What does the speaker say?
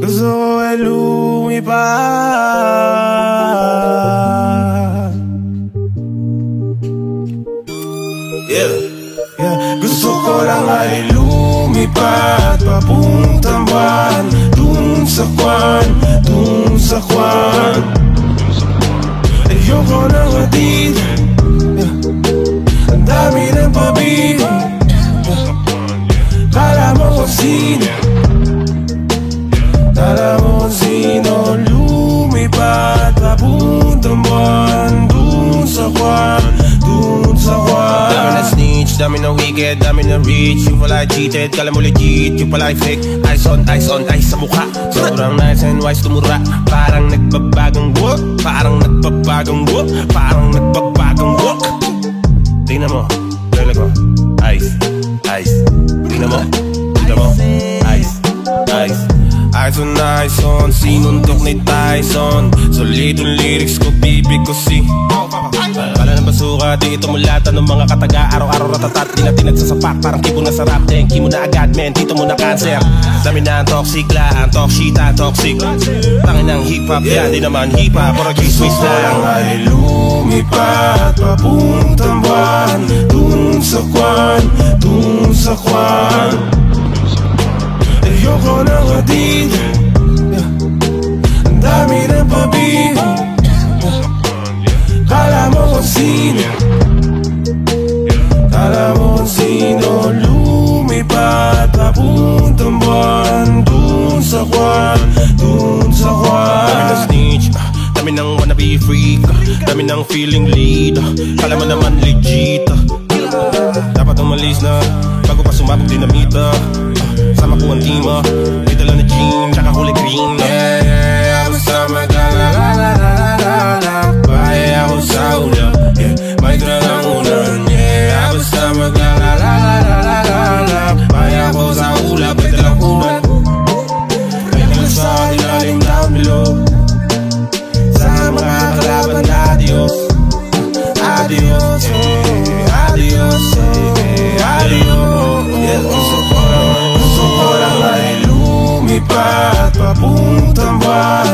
Ko ay lumipad Yeah, yeah. Gusto ko lang ay lumipad Papuntang buwan Dun sa kwan na wicked, dami na rich Yung pala cheated, kala mo legit. Yung pala fake, eyes on, eyes on, eyes sa mukha. Sobrang nice and wise tumura. Parang nagbabagang walk. Parang nagbabagang walk. Parang nagbabagang walk. Tingnan mo, tingnan ko. Eyes, eyes Tingnan mo, tingnan mo. Eyes, eyes Eyes on, eyes on. Sinundok ni Tyson. Solid yung lyrics ko, bibig ko si basuka, di ito mulata ng mga kataga. Araw-araw ratatat, di na tinagsasapak. Parang kibo na sarap, thank mo na agad Men, dito mo na cancer. Dami na ang toxic la, ang toxita, toxic. Tangin ng hip-hop, yan di naman hip-hop. Or chismis lang. Ay lumipad Papuntang buwan. Dun sa kwan Dun sa kwan. Ayoko nang yeah. Ang dami ng pabig ng feeling lead. Kala mo naman legit lumipad Papuntang buwan